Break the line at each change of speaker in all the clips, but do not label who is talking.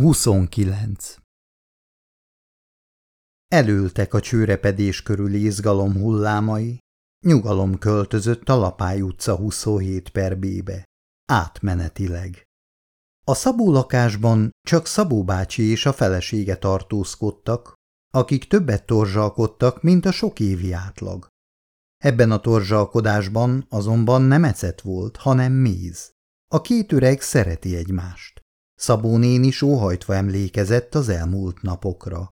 29. Elültek a csőrepedés körül izgalom hullámai, nyugalom költözött a Lapály utca 27 per B-be, átmenetileg. A Szabó lakásban csak Szabó bácsi és a felesége tartózkodtak, akik többet torzsalkodtak, mint a sok évi átlag. Ebben a torzsalkodásban azonban nem ecet volt, hanem méz. A két öreg szereti egymást. Szabó néni sóhajtva emlékezett az elmúlt napokra.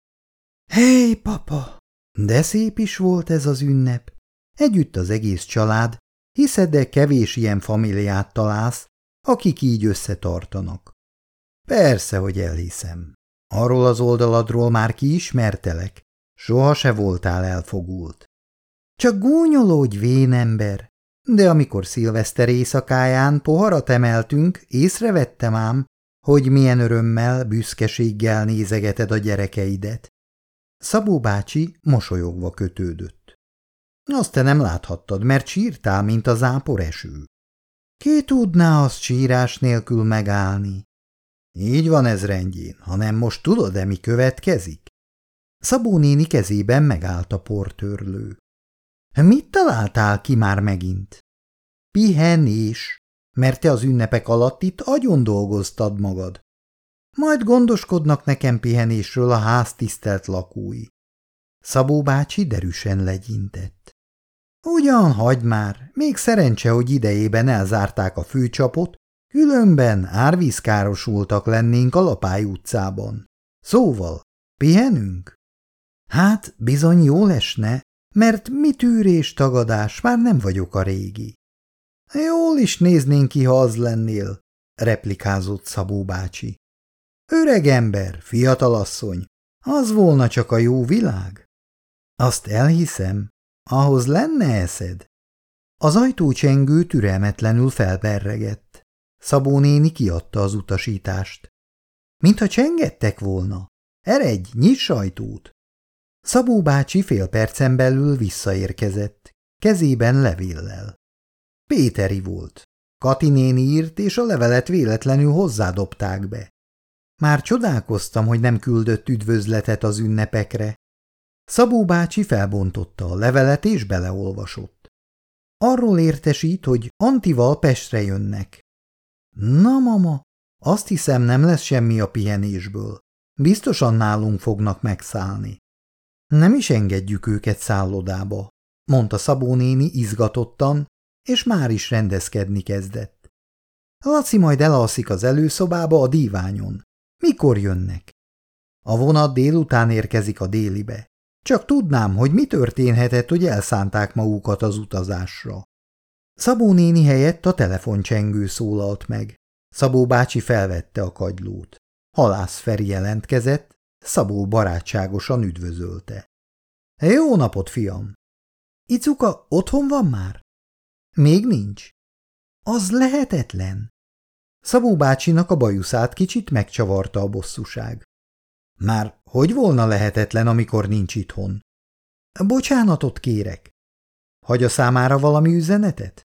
Hé, hey, papa! De szép is volt ez az ünnep. Együtt az egész család, hiszed, de kevés ilyen familiát találsz, akik így összetartanak. Persze, hogy elhiszem. Arról az oldaladról már kiismertelek. Soha se voltál elfogult. Csak gúnyolódj, vénember! De amikor szilveszter éjszakáján poharat emeltünk, észrevettem ám, hogy milyen örömmel, büszkeséggel nézegeted a gyerekeidet. Szabó bácsi mosolyogva kötődött. Azt te nem láthattad, mert sírtál, mint a zápor eső. Ki tudná azt sírás nélkül megállni? Így van ez rendjén, hanem most tudod-e, mi következik? Szabó néni kezében megállt a portörlő. Mit találtál ki már megint? Pihenés, mert te az ünnepek alatt itt agyon dolgoztad magad. Majd gondoskodnak nekem pihenésről a ház tisztelt lakói. Szabó bácsi derűsen legyintett. Ugyan, hagyd már, még szerencse, hogy idejében elzárták a főcsapot, különben árvízkárosultak lennénk a Lapály utcában. Szóval, pihenünk? Hát, bizony jól esne, mert mi tűrés tagadás, már nem vagyok a régi. Jól is néznénk ki, ha az lennél, replikázott Szabó bácsi. Öreg ember, fiatalasszony, az volna csak a jó világ? Azt elhiszem, ahhoz lenne eszed. Az ajtócsengő türelmetlenül felberregett. Szabó néni kiadta az utasítást. Mintha csengettek volna. Eredj, nyiss ajtót! Szabó bácsi fél percen belül visszaérkezett, kezében levéllel. Péteri volt. Kati néni írt, és a levelet véletlenül hozzádobták be. Már csodálkoztam, hogy nem küldött üdvözletet az ünnepekre. Szabó bácsi felbontotta a levelet, és beleolvasott. Arról értesít, hogy Antival Pestre jönnek. Na, mama, azt hiszem nem lesz semmi a pihenésből. Biztosan nálunk fognak megszállni. Nem is engedjük őket szállodába, mondta Szabó néni izgatottan, és már is rendezkedni kezdett. Laci majd elalszik az előszobába a díványon. Mikor jönnek? A vonat délután érkezik a délibe. Csak tudnám, hogy mi történhetett, hogy elszánták magukat az utazásra. Szabó néni helyett a telefoncsengő szólalt meg. Szabó bácsi felvette a kagylót. Halász Feri jelentkezett, Szabó barátságosan üdvözölte. Jó napot, fiam! Icuka otthon van már? Még nincs. Az lehetetlen. Szabó bácsinak a bajuszát kicsit megcsavarta a bosszúság. Már hogy volna lehetetlen, amikor nincs itthon? Bocsánatot kérek. Hagy számára valami üzenetet?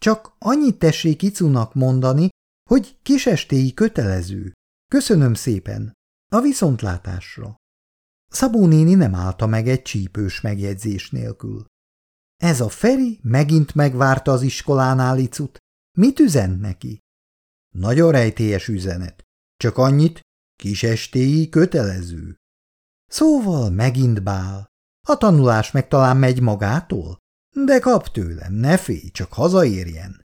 Csak annyit tessék Icunak mondani, hogy kisestéi kötelező. Köszönöm szépen. A viszontlátásra. Szabó néni nem állta meg egy csípős megjegyzés nélkül. Ez a Feri megint megvárta az iskolánál Icut. Mit üzent neki? Nagyon rejtélyes üzenet. Csak annyit, kis estéi kötelező. Szóval megint bál. A tanulás meg talán megy magától? De kap tőlem, ne félj, csak hazaérjen.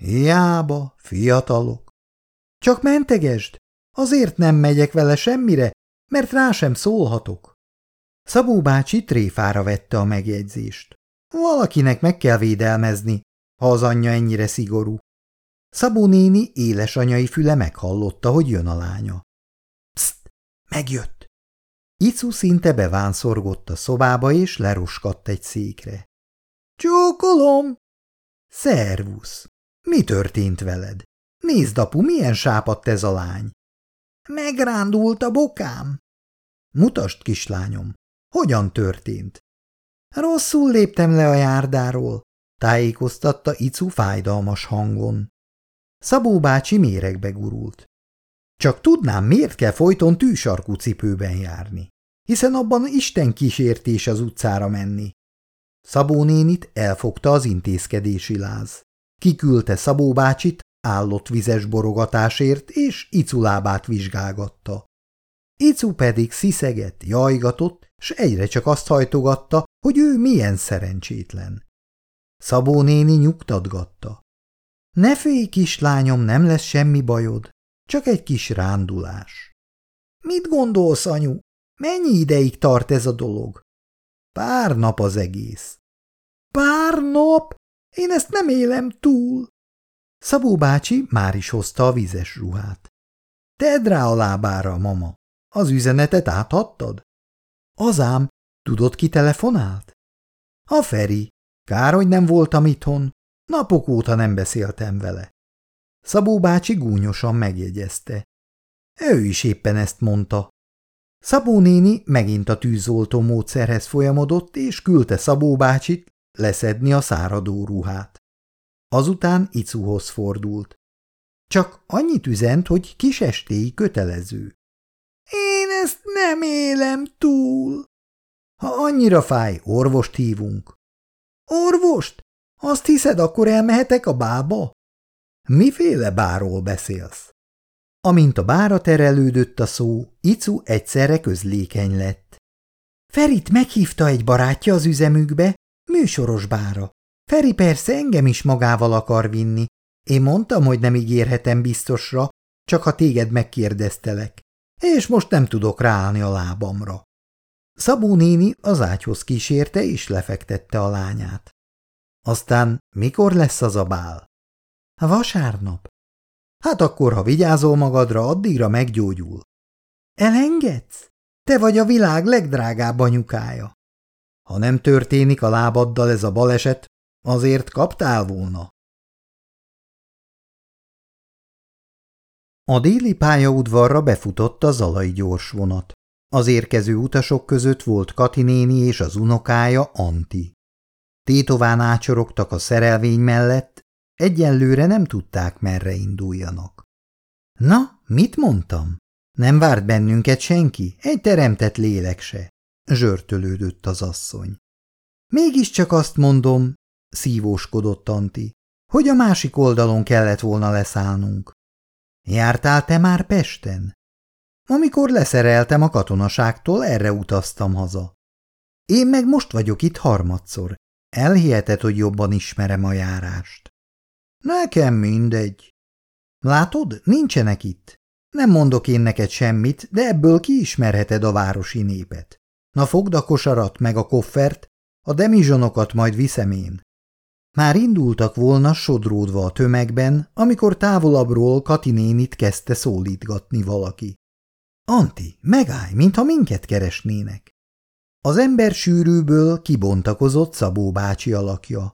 Hiába, fiatalok. Csak mentegesd, azért nem megyek vele semmire, mert rá sem szólhatok. Szabó bácsi tréfára vette a megjegyzést. Valakinek meg kell védelmezni, ha az anyja ennyire szigorú. Szabó néni éles anyai füle meghallotta, hogy jön a lánya. Pszt, megjött! Icu szinte bevánszorgott a szobába, és leroskadt egy székre. Csókolom! Szervusz! Mi történt veled? Nézd, apu, milyen sápadt ez a lány! Megrándult a bokám. Mutasd, kislányom, hogyan történt? Rosszul léptem le a járdáról, tájékoztatta Icu fájdalmas hangon. Szabó bácsi méregbe gurult. Csak tudnám, miért kell folyton tűsarkú cipőben járni, hiszen abban Isten kísértés az utcára menni. Szabó nénit elfogta az intézkedési láz. Kiküldte Szabó bácsit állott vizes borogatásért, és Icu lábát vizsgálgatta. Icu pedig sziszegett, jajgatott, s egyre csak azt hajtogatta, hogy ő milyen szerencsétlen. Szabó néni nyugtatgatta. Ne félj, kislányom, nem lesz semmi bajod, csak egy kis rándulás. Mit gondolsz, anyu? Mennyi ideig tart ez a dolog? Pár nap az egész. Pár nap? Én ezt nem élem túl. Szabó bácsi már is hozta a vizes ruhát. Tedd rá a lábára, mama. Az üzenetet áthattad? Azám, tudod, ki telefonált? A Feri. Kár, hogy nem voltam itthon. Napok óta nem beszéltem vele. Szabó bácsi gúnyosan megjegyezte. Ő is éppen ezt mondta. Szabó néni megint a tűzoltó módszerhez folyamodott, és küldte Szabó bácsit leszedni a száradó ruhát. Azután Icuhoz fordult. Csak annyit üzent, hogy kis estéi kötelező. Én ezt nem élem túl. Ha annyira fáj, orvost hívunk. Orvost? Azt hiszed, akkor elmehetek a bába? Miféle báról beszélsz? Amint a bára terelődött a szó, Icu egyszerre közlékeny lett. Ferit meghívta egy barátja az üzemükbe, műsoros bára. Feri persze engem is magával akar vinni. Én mondtam, hogy nem ígérhetem biztosra, csak ha téged megkérdeztelek. És most nem tudok ráállni a lábamra. Szabó néni az ágyhoz kísérte és lefektette a lányát. Aztán mikor lesz az a bál? Vasárnap. Hát akkor, ha vigyázol magadra, addigra meggyógyul. Elengedsz? Te vagy a világ legdrágább anyukája. Ha nem történik a lábaddal ez a baleset, Azért kaptál volna. A déli pályaudvarra befutott a zalai gyorsvonat. Az érkező utasok között volt Kati néni és az unokája Anti. Tétován ácsorogtak a szerelvény mellett, egyenlőre nem tudták, merre induljanak. Na, mit mondtam? Nem várt bennünket senki, egy teremtett lélek se, zsörtölődött az asszony. Mégiscsak azt mondom, szívóskodott Anti, hogy a másik oldalon kellett volna leszállnunk. Jártál te már Pesten? Amikor leszereltem a katonaságtól, erre utaztam haza. Én meg most vagyok itt harmadszor. Elhiheted, hogy jobban ismerem a járást. Nekem mindegy. Látod, nincsenek itt. Nem mondok én neked semmit, de ebből kiismerheted a városi népet. Na fogd a kosarat meg a koffert, a demizsonokat majd viszem én. Már indultak volna sodródva a tömegben, amikor távolabbról Kati nénit kezdte szólítgatni valaki. Anti, megállj, mintha minket keresnének. Az ember sűrűből kibontakozott Szabó bácsi alakja.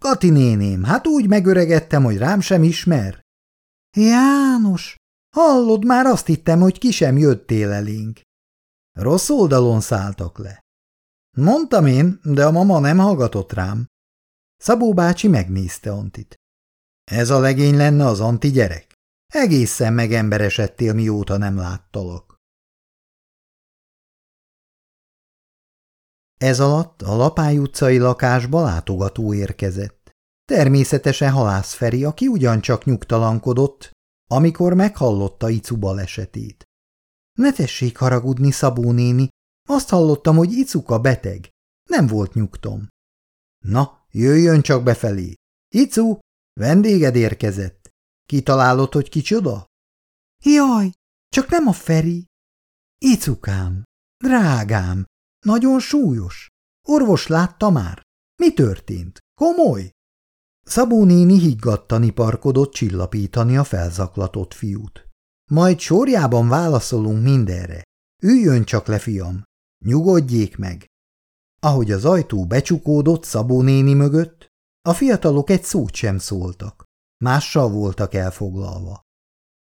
Kati néném, hát úgy megöregettem, hogy rám sem ismer. János, hallod, már azt hittem, hogy ki sem jöttél elénk. Rossz oldalon szálltak le. Mondtam én, de a mama nem hallgatott rám. Szabó bácsi megnézte Antit. Ez a legény lenne az Anti gyerek? Egészen megemberesedtél, mióta nem láttalak. Ez alatt a Lapály utcai lakásba látogató érkezett. Természetesen Halász Feri, aki ugyancsak nyugtalankodott, amikor meghallotta Icu balesetét. Ne tessék haragudni, Szabó néni, azt hallottam, hogy Icuka beteg. Nem volt nyugtom. Na, Jöjjön csak befelé. Icu, vendéged érkezett. Kitalálod, hogy kicsoda? Jaj, csak nem a Feri. Icukám, drágám, nagyon súlyos. Orvos látta már. Mi történt? Komoly? Szabó néni higgadtani parkodott csillapítani a felzaklatott fiút. Majd sorjában válaszolunk mindenre. Üljön csak le, fiam. Nyugodjék meg. Ahogy az ajtó becsukódott Szabó néni mögött, a fiatalok egy szót sem szóltak. Mással voltak elfoglalva.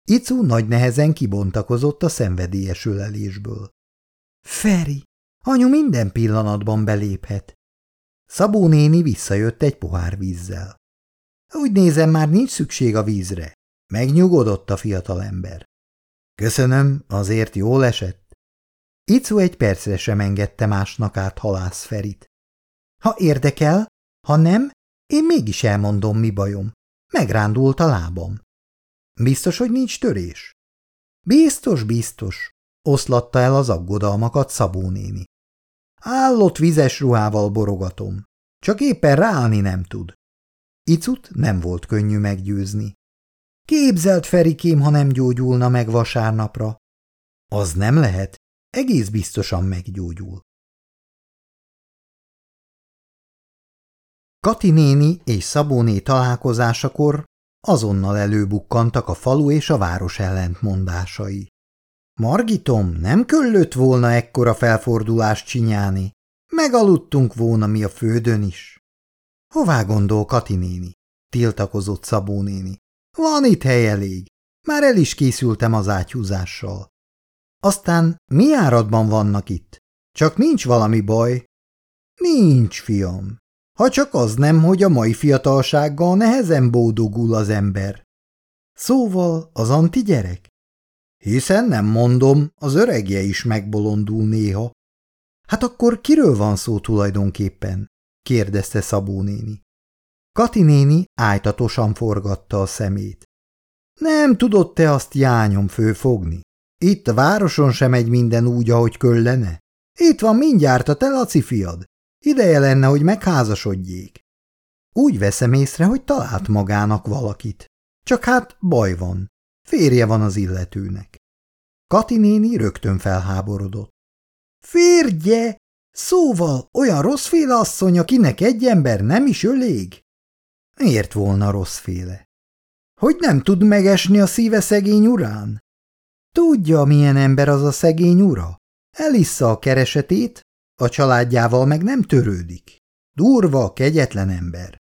Icu nagy nehezen kibontakozott a szenvedélyes ölelésből. Feri, anyu minden pillanatban beléphet. Szabó néni visszajött egy pohár vízzel. Úgy nézem, már nincs szükség a vízre. Megnyugodott a fiatalember. Köszönöm, azért jól esett. Icu egy percre sem engedte másnak át halász Ferit. Ha érdekel, ha nem, én mégis elmondom, mi bajom. Megrándult a lábam. Biztos, hogy nincs törés? Biztos, biztos, oszlatta el az aggodalmakat Szabó néni. Állott vizes ruhával borogatom, csak éppen ráállni nem tud. Icut nem volt könnyű meggyőzni. Képzelt Ferikém, ha nem gyógyulna meg vasárnapra. Az nem lehet, egész biztosan meggyógyul. Kati néni és Szabóné találkozásakor azonnal előbukkantak a falu és a város ellentmondásai. Margitom, nem köllött volna ekkora felfordulást csinyáni. Megaludtunk volna mi a földön is. Hová gondol Kati néni? tiltakozott Szabó néni. Van itt hely elég. Már el is készültem az ágyhúzással. Aztán mi áradban vannak itt? Csak nincs valami baj? Nincs, fiam. Ha csak az nem, hogy a mai fiatalsággal nehezen bódogul az ember. Szóval az anti gyerek? Hiszen nem mondom, az öregje is megbolondul néha. Hát akkor kiről van szó tulajdonképpen? kérdezte Szabó néni. Kati néni ájtatosan forgatta a szemét. Nem tudod te azt jányom főfogni? Itt a városon sem megy minden úgy, ahogy köllene. Itt van mindjárt a te Laci fiad. Ideje lenne, hogy megházasodjék. Úgy veszem észre, hogy talált magának valakit. Csak hát baj van. Férje van az illetőnek. Kati néni rögtön felháborodott. Férje! Szóval olyan rosszféle asszony, akinek egy ember nem is elég? Miért volna rosszféle? Hogy nem tud megesni a szíve szegény urán? Tudja, milyen ember az a szegény ura? Elissza a keresetét, a családjával meg nem törődik. Durva, kegyetlen ember.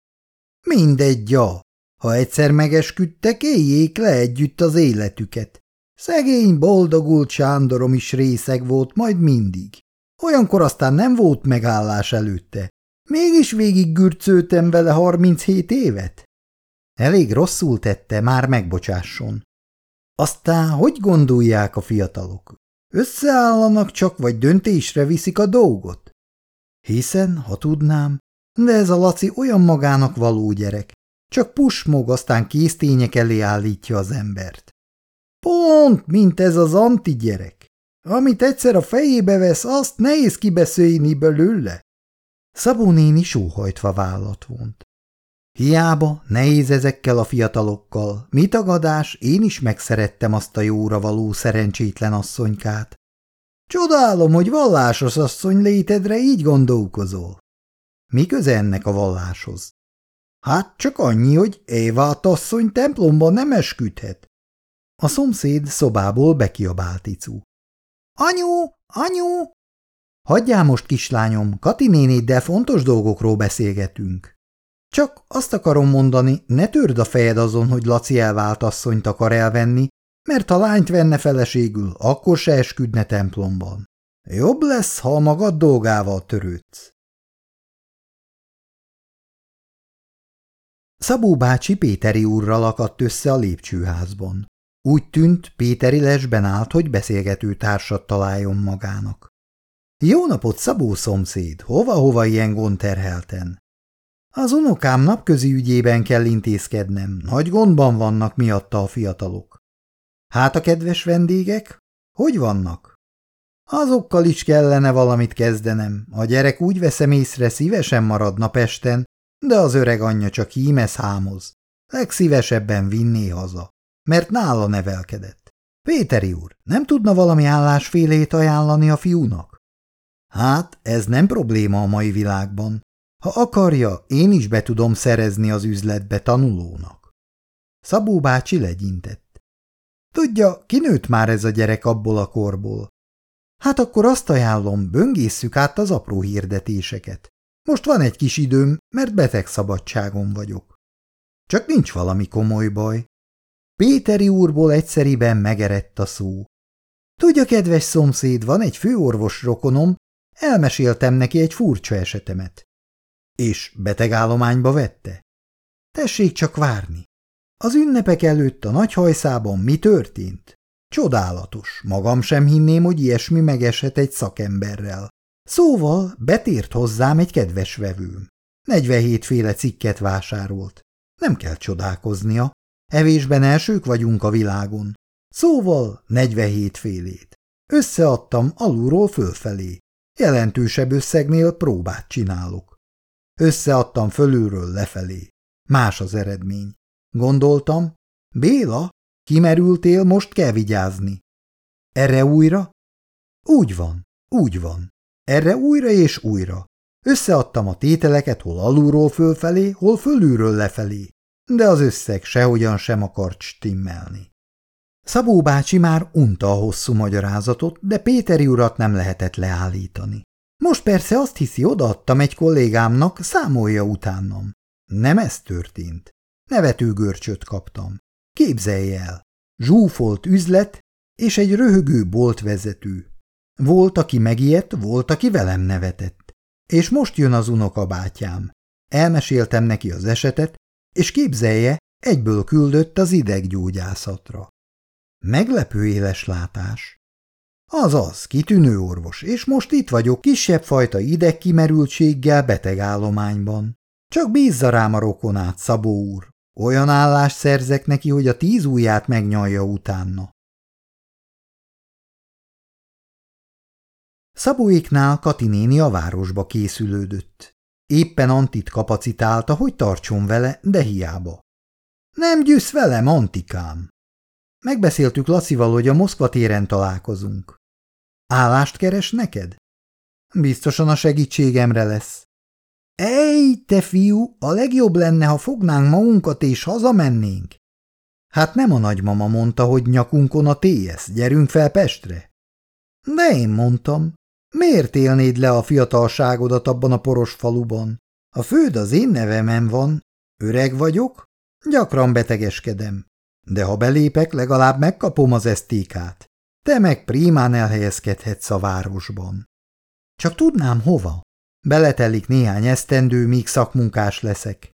Mindegy, ja. Ha egyszer megesküdtek, éljék le együtt az életüket. Szegény, boldogult Sándorom is részeg volt majd mindig. Olyankor aztán nem volt megállás előtte. Mégis végig gürcöltem vele 37 évet. Elég rosszul tette, már megbocsásson. Aztán hogy gondolják a fiatalok? Összeállanak csak, vagy döntésre viszik a dolgot? Hiszen, ha tudnám, de ez a Laci olyan magának való gyerek, csak pusmog, aztán késztények elé állítja az embert. Pont, mint ez az anti gyerek. Amit egyszer a fejébe vesz, azt nehéz kibeszélni belőle. Szabó néni sóhajtva vállat vont. Hiába, nehéz ezekkel a fiatalokkal. Mi tagadás, én is megszerettem azt a jóra való szerencsétlen asszonykát. Csodálom, hogy vallásos asszony létedre így gondolkozol. Mi köze ennek a valláshoz? Hát csak annyi, hogy Évát asszony templomban nem esküdhet. A szomszéd szobából bekiabált Icu. Anyu, anyu! Hagyjál most, kislányom, Kati nénéddel fontos dolgokról beszélgetünk. Csak azt akarom mondani, ne törd a fejed azon, hogy Laci elvált asszonyt akar elvenni, mert ha lányt venne feleségül, akkor se esküdne templomban. Jobb lesz, ha magad dolgával törődsz. Szabó bácsi Péteri úrral akadt össze a lépcsőházban. Úgy tűnt, Péteri lesben állt, hogy beszélgető társat találjon magának. Jó napot, Szabó szomszéd! Hova-hova ilyen gond terhelten? Az unokám napközi ügyében kell intézkednem, nagy gondban vannak miatta a fiatalok. Hát a kedves vendégek? Hogy vannak? Azokkal is kellene valamit kezdenem. A gyerek úgy veszem észre, szívesen maradna Pesten, de az öreg anyja csak hímez hámoz. Legszívesebben vinné haza, mert nála nevelkedett. Péteri úr, nem tudna valami állásfélét ajánlani a fiúnak? Hát, ez nem probléma a mai világban. Ha akarja, én is be tudom szerezni az üzletbe tanulónak. Szabó bácsi legyintett. Tudja, kinőtt már ez a gyerek abból a korból. Hát akkor azt ajánlom, böngészszük át az apró hirdetéseket. Most van egy kis időm, mert beteg szabadságon vagyok. Csak nincs valami komoly baj. Péteri úrból egyszeriben megerett a szó. Tudja, kedves szomszéd, van egy főorvos rokonom, elmeséltem neki egy furcsa esetemet. És betegállományba vette? Tessék csak várni. Az ünnepek előtt a nagy hajszában mi történt? Csodálatos, magam sem hinném, hogy ilyesmi megeshet egy szakemberrel. Szóval betért hozzám egy kedves vevőm. 47 féle cikket vásárolt. Nem kell csodálkoznia, evésben elsők vagyunk a világon. Szóval 47 félét. Összeadtam alulról fölfelé. Jelentősebb összegnél próbát csinálok. Összeadtam fölülről lefelé. Más az eredmény. Gondoltam, Béla, kimerültél, most kell vigyázni. Erre újra? Úgy van, úgy van. Erre újra és újra. Összeadtam a tételeket hol alulról fölfelé, hol fölülről lefelé, de az összeg sehogyan sem akart stimmelni. Szabó bácsi már unta a hosszú magyarázatot, de Péteri urat nem lehetett leállítani. Most persze azt hiszi, odaadtam egy kollégámnak, számolja utánam. Nem ez történt. Nevető görcsöt kaptam. Képzelj el! Zsúfolt üzlet és egy röhögő boltvezető. Volt, aki megijedt, volt, aki velem nevetett. És most jön az unokabátyám. Elmeséltem neki az esetet, és képzelje, egyből küldött az ideggyógyászatra. Meglepő éles látás. Azaz, kitűnő orvos, és most itt vagyok kisebb fajta idegkimerültséggel betegállományban. Csak bízza rám a rokonát, Szabó úr. Olyan állást szerzek neki, hogy a tíz ujját megnyalja utána. Szabóéknál Kati néni a városba készülődött. Éppen Antit kapacitálta, hogy tartson vele, de hiába. Nem gyűsz velem, Antikám! Megbeszéltük Lacival, hogy a Moszkva téren találkozunk. Állást keres neked? Biztosan a segítségemre lesz. Ej, te fiú, a legjobb lenne, ha fognánk magunkat és hazamennénk. Hát nem a nagymama mondta, hogy nyakunkon a tész, gyerünk fel Pestre? De én mondtam. Miért élnéd le a fiatalságodat abban a poros faluban? A főd az én nevemen van. Öreg vagyok, gyakran betegeskedem. De ha belépek, legalább megkapom az esztékát. Te meg prímán elhelyezkedhetsz a városban. Csak tudnám hova. Beletelik néhány esztendő, míg szakmunkás leszek.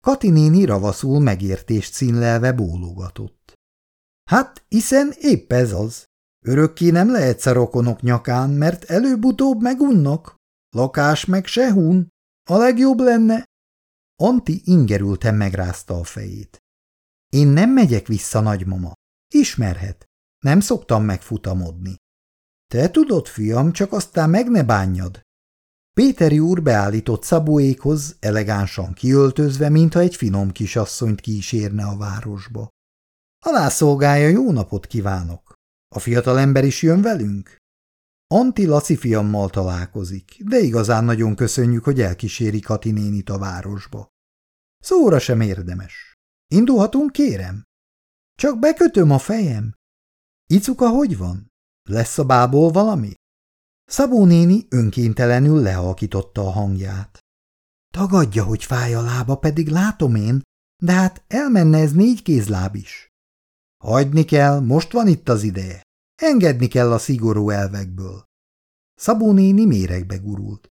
Kati néni ravaszul megértést színlelve bólogatott. Hát, hiszen épp ez az. Örökké nem lehetsz a rokonok nyakán, mert előbb-utóbb megunnak. Lakás meg se hun. A legjobb lenne. Anti ingerülten megrázta a fejét. Én nem megyek vissza, nagymama. Ismerhet. Nem szoktam megfutamodni. Te tudod, fiam, csak aztán meg ne bánjad. Péteri úr beállított szabóékhoz, elegánsan kiöltözve, mintha egy finom kisasszonyt kísérne a városba. A lászolgája jó napot kívánok! A fiatal ember is jön velünk? Anti Laci fiammal találkozik, de igazán nagyon köszönjük, hogy elkíséri Kati nénit a városba. Szóra sem érdemes. Indulhatunk, kérem? Csak bekötöm a fejem. Icuka hogy van? Lesz a bából valami? Szabó néni önkéntelenül lehalkította a hangját. Tagadja, hogy fáj a lába, pedig látom én, de hát elmenne ez négy kézláb is. Hagyni kell, most van itt az ideje. Engedni kell a szigorú elvekből. Szabó néni méregbe gurult.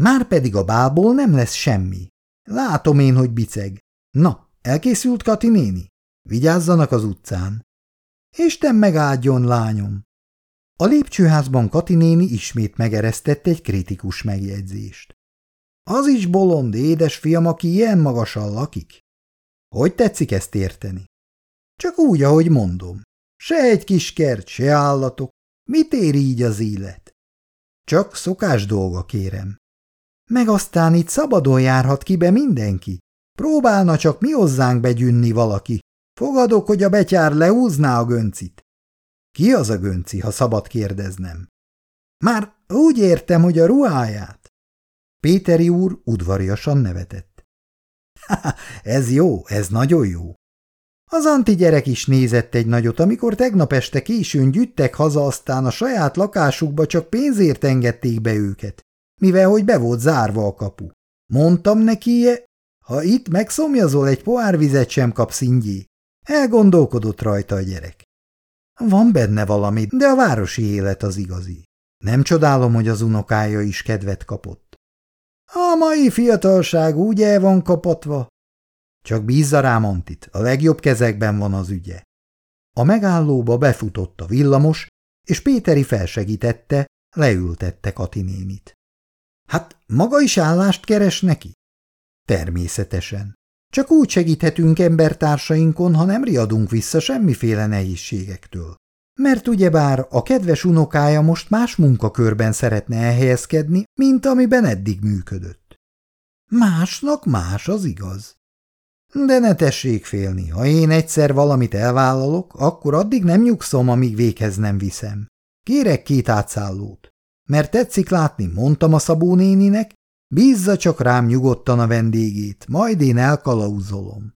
Már pedig a bálból nem lesz semmi. Látom én, hogy biceg. Na, elkészült Kati néni? Vigyázzanak az utcán. Isten megáldjon, lányom! A lépcsőházban Kati néni ismét megeresztett egy kritikus megjegyzést. Az is bolond, édes fiam, aki ilyen magasan lakik? Hogy tetszik ezt érteni? Csak úgy, ahogy mondom. Se egy kis kert, se állatok. Mit ér így az élet? Csak szokás dolga, kérem. Meg aztán itt szabadon járhat ki be mindenki. Próbálna csak mi hozzánk begyünni valaki. Fogadok, hogy a betyár lehúzná a göncit. Ki az a gönci, ha szabad kérdeznem? Már úgy értem, hogy a ruháját. Péteri úr udvariasan nevetett. Ha, ez jó, ez nagyon jó. Az anti gyerek is nézett egy nagyot, amikor tegnap este későn gyüttek haza, aztán a saját lakásukba csak pénzért engedték be őket, mivel hogy be volt zárva a kapu. Mondtam neki, ha itt megszomjazol, egy pohár vizet sem kapsz ingyé. Elgondolkodott rajta a gyerek. Van benne valami, de a városi élet az igazi. Nem csodálom, hogy az unokája is kedvet kapott. A mai fiatalság úgy el van kapatva, csak bízza rám Antit, a legjobb kezekben van az ügye. A megállóba befutott a villamos, és Péteri felsegítette, leültette Katinénit. Hát maga is állást keres neki? Természetesen. Csak úgy segíthetünk embertársainkon, ha nem riadunk vissza semmiféle nehézségektől. Mert ugyebár a kedves unokája most más munkakörben szeretne elhelyezkedni, mint amiben eddig működött. Másnak más, az igaz. De ne tessék félni, ha én egyszer valamit elvállalok, akkor addig nem nyugszom, amíg véghez nem viszem. Kérek két átszállót. Mert tetszik látni, mondtam a Szabó néninek, bízza csak rám nyugodtan a vendégét, majd én elkalauzolom.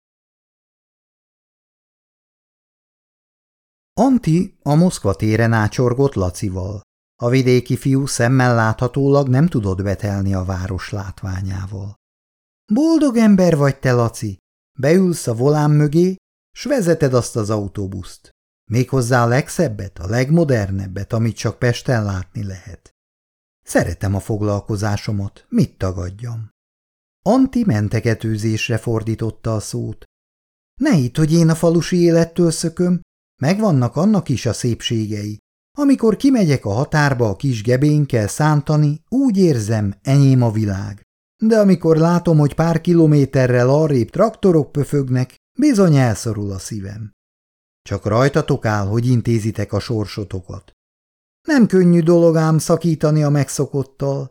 Anti a Moszkva téren ácsorgott Lacival. A vidéki fiú szemmel láthatólag nem tudott betelni a város látványával. Boldog ember vagy te, Laci! Beülsz a volán mögé, s vezeted azt az autóbuszt. Méghozzá a legszebbet, a legmodernebbet, amit csak Pesten látni lehet. Szeretem a foglalkozásomat, mit tagadjam? Anti menteketőzésre fordította a szót. Ne hidd, hogy én a falusi élettől szököm, megvannak annak is a szépségei. Amikor kimegyek a határba a kis gebénkkel szántani, úgy érzem, enyém a világ. De amikor látom, hogy pár kilométerrel arrébb traktorok pöfögnek, bizony elszorul a szívem. Csak rajtatok áll, hogy intézitek a sorsotokat. Nem könnyű dolog ám szakítani a megszokottal.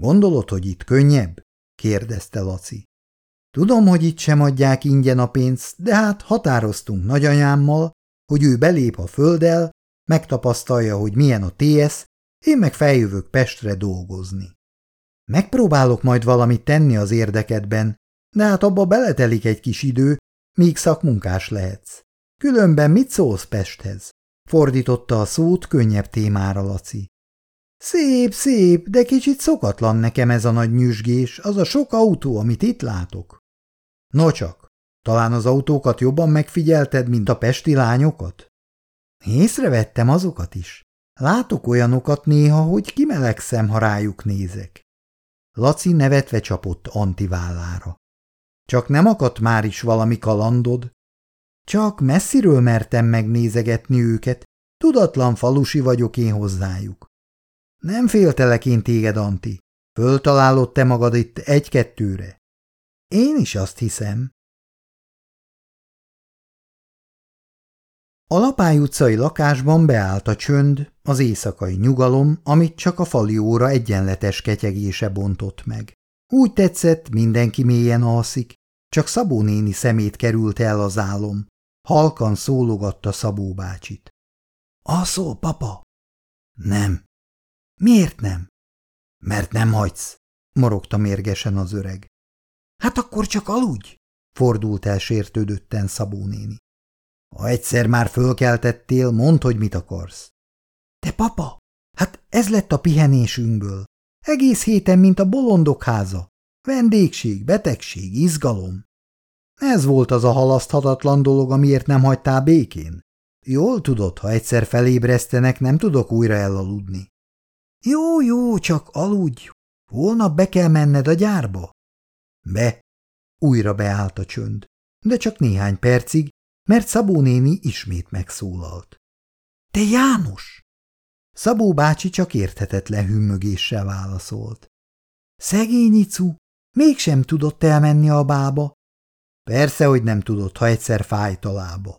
Gondolod, hogy itt könnyebb? kérdezte Laci. Tudom, hogy itt sem adják ingyen a pénzt, de hát határoztunk nagyanyámmal, hogy ő belép a földdel, megtapasztalja, hogy milyen a TS, én meg feljövök Pestre dolgozni. Megpróbálok majd valamit tenni az érdekedben, de hát abba beletelik egy kis idő, míg szakmunkás lehetsz. Különben mit szólsz Pesthez? Fordította a szót könnyebb témára Laci. Szép, szép, de kicsit szokatlan nekem ez a nagy nyüzsgés, az a sok autó, amit itt látok. Nocsak, talán az autókat jobban megfigyelted, mint a pesti lányokat? Észrevettem azokat is. Látok olyanokat néha, hogy kimelegszem, ha rájuk nézek. Laci nevetve csapott Anti vállára. Csak nem akadt már is valami kalandod? Csak messziről mertem megnézegetni őket, tudatlan falusi vagyok én hozzájuk. Nem féltelek én téged, Anti. Föltalálod te magad itt egy-kettőre. Én is azt hiszem. A Lapály utcai lakásban beállt a csönd, az éjszakai nyugalom, amit csak a fali óra egyenletes ketyegése bontott meg. Úgy tetszett, mindenki mélyen alszik, csak Szabó néni szemét került el az álom. Halkan szólogatta Szabó bácsit. Alszol, papa? Nem. Miért nem? Mert nem hagysz, morogta mérgesen az öreg. Hát akkor csak aludj, fordult el sértődötten Szabó néni. Ha egyszer már fölkeltettél, mondd, hogy mit akarsz. Te papa, hát ez lett a pihenésünkből. Egész héten, mint a bolondok háza. Vendégség, betegség, izgalom. Ez volt az a halaszthatatlan dolog, amiért nem hagytál békén. Jól tudod, ha egyszer felébresztenek, nem tudok újra elaludni. Jó, jó, csak aludj. Holnap be kell menned a gyárba. Be. Újra beállt a csönd, de csak néhány percig, mert Szabó néni ismét megszólalt. Te János! Szabó bácsi csak érthetetlen hümmögéssel válaszolt. Szegény Icu, mégsem tudott elmenni a bába. Persze, hogy nem tudott, ha egyszer fájt a lába.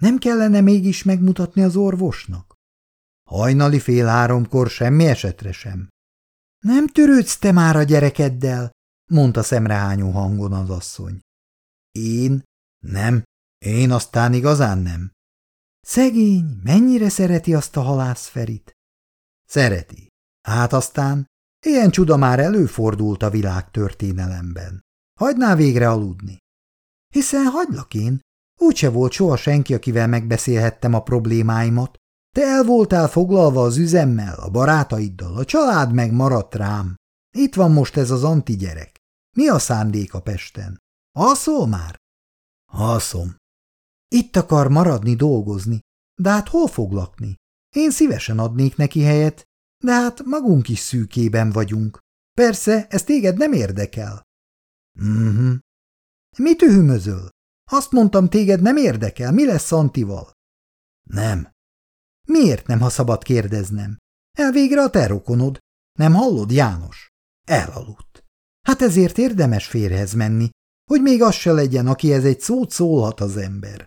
Nem kellene mégis megmutatni az orvosnak? Hajnali fél háromkor semmi esetre sem. Nem törődsz te már a gyerekeddel, mondta szemrehányó hangon az asszony. Én? Nem, én aztán igazán nem. Szegény, mennyire szereti azt a halászferit? Szereti. Hát aztán, ilyen csuda már előfordult a világ történelemben. Hagyná végre aludni. Hiszen hagylak én. Úgyse volt soha senki, akivel megbeszélhettem a problémáimat. Te el voltál foglalva az üzemmel, a barátaiddal, a család meg maradt rám. Itt van most ez az antigyerek. Mi a szándék a Pesten? Alszol már? Alszom. Itt akar maradni dolgozni, de hát hol fog lakni? Én szívesen adnék neki helyet, de hát magunk is szűkében vagyunk. Persze, ez téged nem érdekel. Mhm. Mit ühümözöl? Azt mondtam, téged nem érdekel, mi lesz Antival? Nem. Miért nem, ha szabad kérdeznem? Elvégre a te rokonod. Nem hallod, János? Elaludt. Hát ezért érdemes férhez menni, hogy még az se legyen, akihez egy szót szólhat az ember.